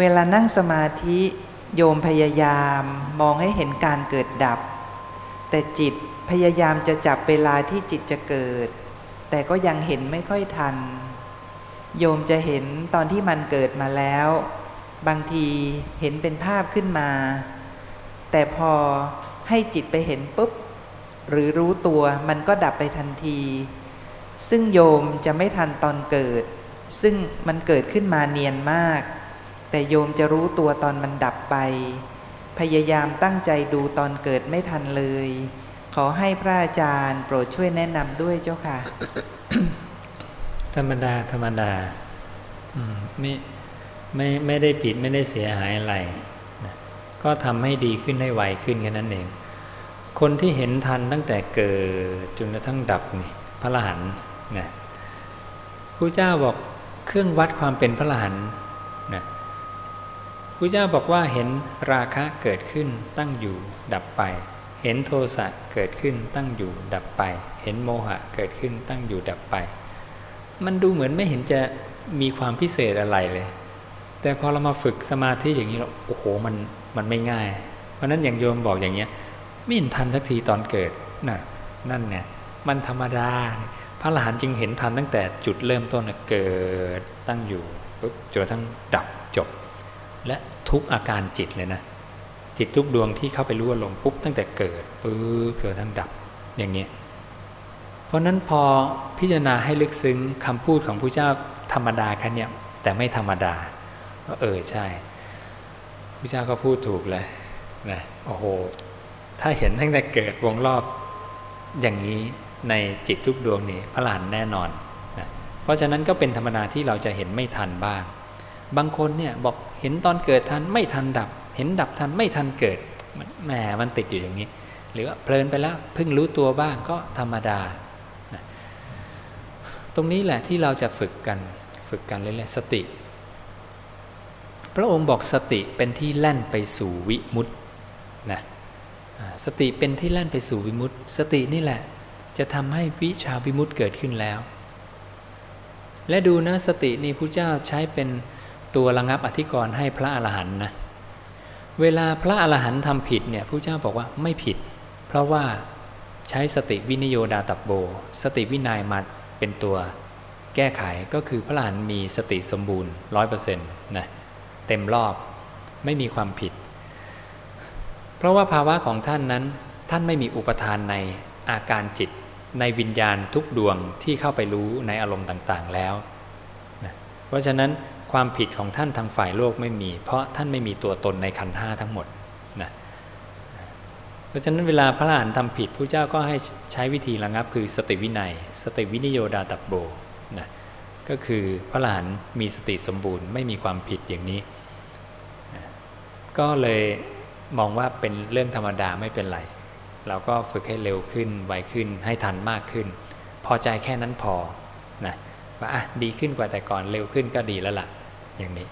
เวลานั่งสมาธิโยมพยายามมองให้เห็นการเกิดดับ แต่จิตพยายามจะจับเวลาที่จิตจะเกิด แต่ก็ยังเห็นไม่ค่อยทัน โยมจะเห็นตอนที่มันเกิดมาแล้ว บางทีเห็นเป็นภาพขึ้นมา แต่พอให้จิตไปเห็นปุ๊บ หรือรู้ตัวมันก็ดับไปทันที ซึ่งโยมจะไม่ทันตอนเกิด ซึ่งมันเกิดขึ้นมาเนียนมาก แต่โยมจะรู้ตัวตอนมันดับไป พยายามตั้งใจดูตอนเกิดไม่ทันเลย ขอให้พระอาจารย์โปรดช่วยแนะนำด้วยเจ้าค่ะ ธรรมดาธรรมดาไม่ไม่ไม่ได้ผิดไม่ได้เสียหายอะไรนะก็ทำให้ดีขึ้นให้ไวขึ้นแค่นั้นเอง คนที่เห็นทันตั้งแต่เกิดจนกระทั่งดับนี่พระรหันต์นะพระเจ้าบอกเครื่องวัดความเป็นพระรหันต์นะ พระเจ้าบอกว่าเห็นราคะเกิดขึ้นตั้งอยู่ดับไป เห็นโทสะเกิดขึ้นตั้งอยู่ดับไป เห็นโมหะเกิดขึ้นตั้งอยู่ดับไป มันดูเหมือนไม่เห็นจะมีความพิเศษอะไรเลย แต่พอเรามาฝึกสมาธิอย่างนี้เราโอ้โหมันมันไม่ง่าย เพราะนั้นอย่างโยมบอกอย่างเงี้ยไม่เห็นทันสักทีตอนเกิดน่ะนั่นเนี่ยมันธรรมดา พระอรหันต์จึงเห็นทันตั้งแต่จุดเริ่มต้นเกิดตั้งอยู่ปุ๊บจนทั้งดับจบ และทุกอาการจิตเลยนะ จิตทุกดวงที่เข้าไปรู้อารมณ์ปุ๊บตั้งแต่เกิดปุ๊บจนทั้งดับอย่างนี้เพราะนั้นพอพิจารณาให้ลึกซึ้งคำพูดของพระเจ้าธรรมดาแค่นี้แต่ไม่ธรรมดาก็เออใช่พระเจ้าก็พูดถูกเลยนะโอ้โหถ้าเห็นตั้งแต่เกิดวงรอบอย่างนี้ในจิตทุกดวงนี่พระหลานแน่นอนนะเพราะฉะนั้นก็เป็นธรรมดาที่เราจะเห็นไม่ทันบ้าง บางคนเนี่ยบอกเห็นตอนเกิดทันไม่ทันดับ เห็นดับทันไม่ทันเกิดแหมมันติดอยู่อย่างนี้ หรือว่าเพลินไปแล้วเพิ่งรู้ตัวบ้างก็ธรรมดา ตรงนี้แหละที่เราจะฝึกกันฝึกกันเรื่อยๆสติ พระองค์บอกสติเป็นที่แล่นไปสู่วิมุตตินะสติเป็นที่แล่นไปสู่วิมุตติ สตินี่แหละจะทำให้วิชาวิมุตติเกิดขึ้นแล้ว และดูนะสตินี่พระเจ้าใช้เป็น ตัวระงับอธิกรณ์ให้พระอรหันต์นะเวลาพระอรหันต์ทำผิดเนี่ยพระเจ้าบอกว่าไม่ผิด เพราะว่าใช้สติวินโยดาตับโบ สติวินัยมาเป็นตัวแก้ไขก็คือพระอรหันต์มีสติสมบูรณ์ร้อยเปอร์เซ็นต์นะเต็มรอบไม่มีความผิด เพราะว่าภาวะของท่านนั้นท่านไม่มีอุปทานในอาการจิตในวิญญาณทุกดวงที่เข้าไปรู้ในอารมณ์ต่างๆแล้วนะเพราะฉะนั้น ความผิดของท่านทางฝ่ายโลกไม่มี เพราะท่านไม่มีตัวตนในขันธ์ห้าทั้งหมดนะเพราะฉะนั้นเวลาพระอรหันต์ทำผิดพระเจ้าก็ให้ใช้วิธีระงับ คือสติวินัย สติวินิโยดาตับโบนะก็คือพระอรหันต์มีสติสมบูรณ์ไม่มีความผิดอย่างนี้นะก็เลยมองว่าเป็นเรื่องธรรมดาไม่เป็นไร เราก็ฝึกให้เร็วขึ้นไวขึ้นให้ทันมากขึ้น พอใจแค่นั้นพอนะว่าดีขึ้นกว่าแต่ก่อนเร็วขึ้นก็ดีแล้วล่ะ อย่างนี้